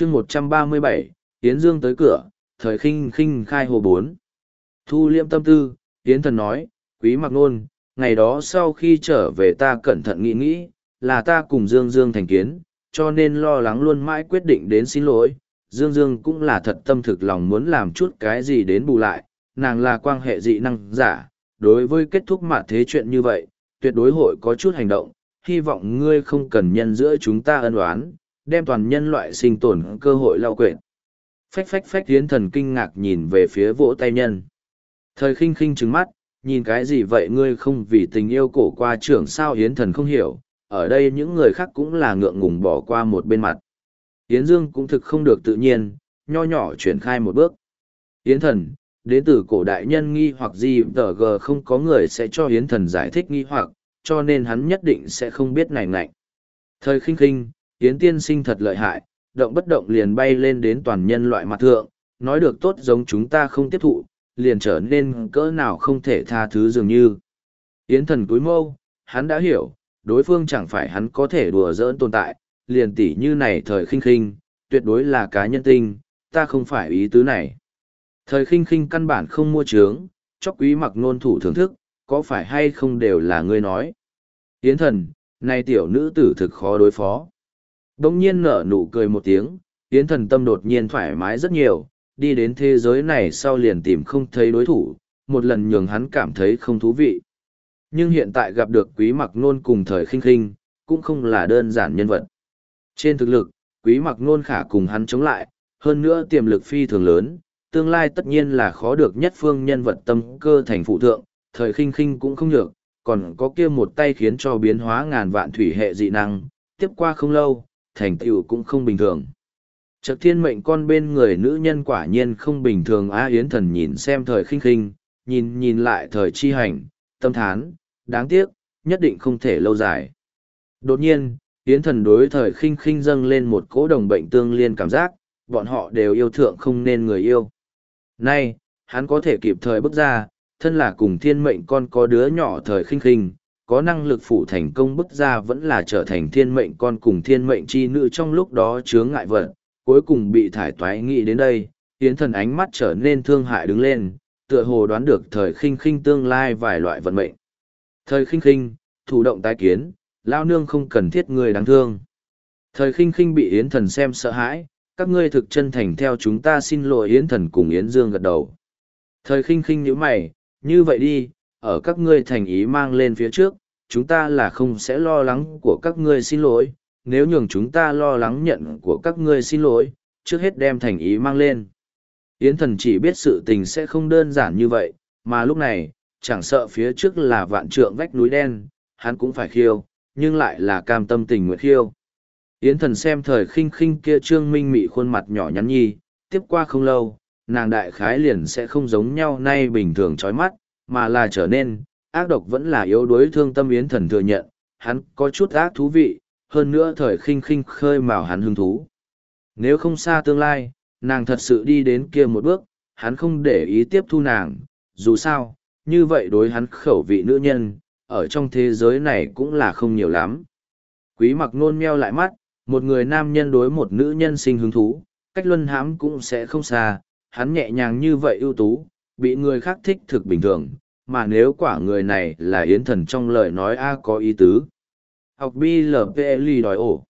chương một trăm ba mươi bảy Yến Dương tới cửa, thời khinh khinh khai hồ bốn. Thu liêm tâm tư, Yến thần nói, quý mặc nôn, ngày đó sau khi trở về ta cẩn thận nghĩ nghĩ, là ta cùng Dương Dương thành kiến, cho nên lo lắng luôn mãi quyết định đến xin lỗi. Dương Dương cũng là thật tâm thực lòng muốn làm chút cái gì đến bù lại, nàng là quan hệ dị năng giả, đối với kết thúc mặt thế chuyện như vậy, tuyệt đối hội có chút hành động, hy vọng ngươi không cần nhân giữa chúng ta ân oán, đem toàn nhân loại sinh tồn cơ hội lao quyện. Phách phách phách tiến thần kinh ngạc nhìn về phía vỗ tay nhân. Thời khinh khinh trứng mắt, nhìn cái gì vậy ngươi không vì tình yêu cổ qua trưởng sao hiến thần không hiểu, ở đây những người khác cũng là ngượng ngùng bỏ qua một bên mặt. Yến Dương cũng thực không được tự nhiên, nho nhỏ chuyển khai một bước. Yến thần, đến từ cổ đại nhân nghi hoặc gì tờ g không có người sẽ cho Yến thần giải thích nghi hoặc, cho nên hắn nhất định sẽ không biết này ngạnh. Thời khinh khinh, Yến tiên sinh thật lợi hại, động bất động liền bay lên đến toàn nhân loại mặt thượng, nói được tốt giống chúng ta không tiếp thụ, liền trở nên cỡ nào không thể tha thứ dường như. Yến thần cúi mâu, hắn đã hiểu, đối phương chẳng phải hắn có thể đùa giỡn tồn tại, liền tỉ như này thời khinh khinh, tuyệt đối là cá nhân tinh, ta không phải ý tứ này. Thời khinh khinh căn bản không mua trướng, chóc quý mặc nôn thủ thưởng thức, có phải hay không đều là ngươi nói. Yến thần, này tiểu nữ tử thực khó đối phó bỗng nhiên nở nụ cười một tiếng, Yến thần tâm đột nhiên thoải mái rất nhiều, đi đến thế giới này sau liền tìm không thấy đối thủ, một lần nhường hắn cảm thấy không thú vị. Nhưng hiện tại gặp được quý mặc nôn cùng thời khinh khinh, cũng không là đơn giản nhân vật. Trên thực lực, quý mặc nôn khả cùng hắn chống lại, hơn nữa tiềm lực phi thường lớn, tương lai tất nhiên là khó được nhất phương nhân vật tâm cơ thành phụ thượng, thời khinh khinh cũng không nhược, còn có kia một tay khiến cho biến hóa ngàn vạn thủy hệ dị năng, tiếp qua không lâu, thành tựu cũng không bình thường. Trật thiên mệnh con bên người nữ nhân quả nhiên không bình thường A Yến thần nhìn xem thời khinh khinh, nhìn nhìn lại thời chi hành, tâm thán, đáng tiếc, nhất định không thể lâu dài. Đột nhiên, Yến thần đối thời khinh khinh dâng lên một cỗ đồng bệnh tương liên cảm giác, bọn họ đều yêu thượng không nên người yêu. Nay, hắn có thể kịp thời bước ra, thân là cùng thiên mệnh con có đứa nhỏ thời khinh khinh, có năng lực phủ thành công bức ra vẫn là trở thành thiên mệnh con cùng thiên mệnh chi nữ trong lúc đó chướng ngại vật, cuối cùng bị thải toái nghĩ đến đây, Yến thần ánh mắt trở nên thương hại đứng lên, tựa hồ đoán được thời khinh khinh tương lai vài loại vận mệnh. Thời khinh khinh, thủ động tái kiến, lao nương không cần thiết người đáng thương. Thời khinh khinh bị Yến thần xem sợ hãi, các ngươi thực chân thành theo chúng ta xin lỗi Yến thần cùng Yến Dương gật đầu. Thời khinh khinh nhíu mày, như vậy đi, ở các ngươi thành ý mang lên phía trước, chúng ta là không sẽ lo lắng của các ngươi xin lỗi, nếu nhường chúng ta lo lắng nhận của các ngươi xin lỗi, trước hết đem thành ý mang lên. Yến thần chỉ biết sự tình sẽ không đơn giản như vậy, mà lúc này, chẳng sợ phía trước là vạn trượng vách núi đen, hắn cũng phải khiêu, nhưng lại là cam tâm tình nguyện khiêu. Yến thần xem thời khinh khinh kia trương minh mị khuôn mặt nhỏ nhắn nhi, tiếp qua không lâu, nàng đại khái liền sẽ không giống nhau nay bình thường chói mắt, mà là trở nên, ác độc vẫn là yếu đuối thương tâm Yến thần thừa nhận, hắn có chút ác thú vị, hơn nữa thời khinh khinh khơi mào hắn hứng thú. Nếu không xa tương lai, nàng thật sự đi đến kia một bước, hắn không để ý tiếp thu nàng, dù sao, như vậy đối hắn khẩu vị nữ nhân, ở trong thế giới này cũng là không nhiều lắm. Quý mặc nôn meo lại mắt, một người nam nhân đối một nữ nhân sinh hứng thú, cách luân hãm cũng sẽ không xa, hắn nhẹ nhàng như vậy ưu tú, bị người khác thích thực bình thường, mà nếu quả người này là yến thần trong lời nói A có ý tứ. Học BLPLI đòi ổ.